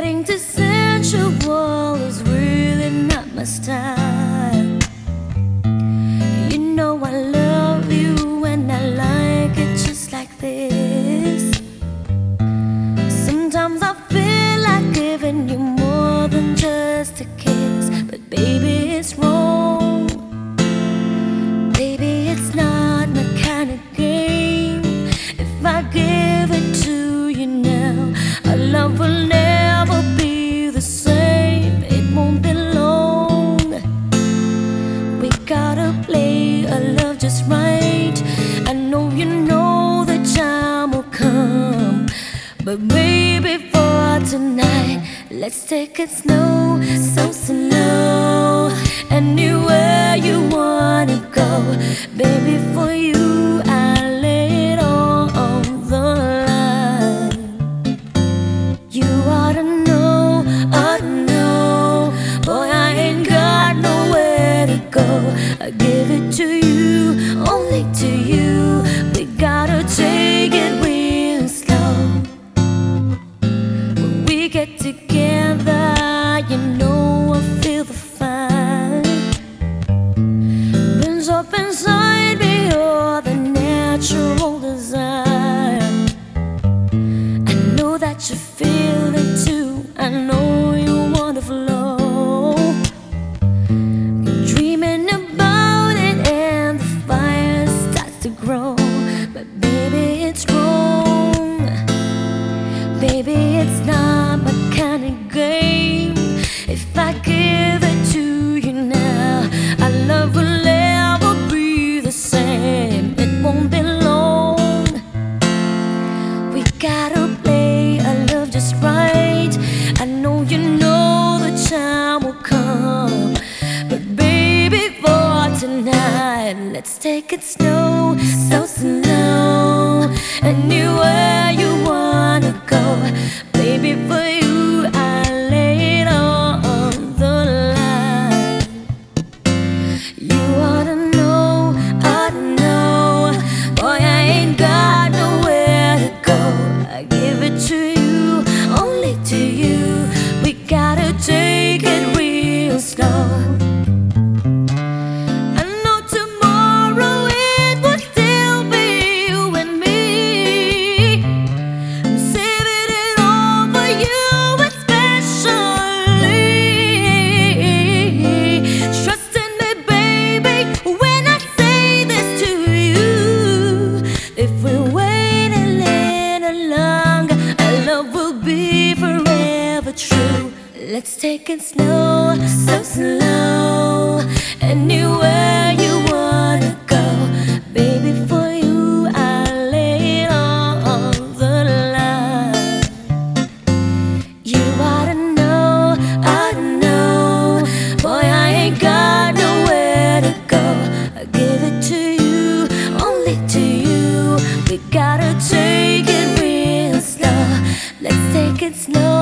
Getting too sensual is really not my style. You know I love you and I like it just like this. Sometimes I feel like giving you more than just a kiss. But maybe for tonight, let's take it slow, so slow. Anywhere you wanna go, baby, for you I lay it all on the line. You ought to know, to know, boy, I ain't got nowhere to go. I give it to you, only to you. Baby, it's not my kind of game. If I give it to you now, our love will never be the same. It won't be long. We gotta play our love just right. I know you know the time will come. But baby, for tonight, let's take it slow, so slow. Let's take it slow, so slow. Anywhere you wanna go, baby, for you I lay it all on the line. You ought to know, to know, boy, I ain't got nowhere to go. I give it to you, only to you. We gotta take it real slow. Let's take it slow.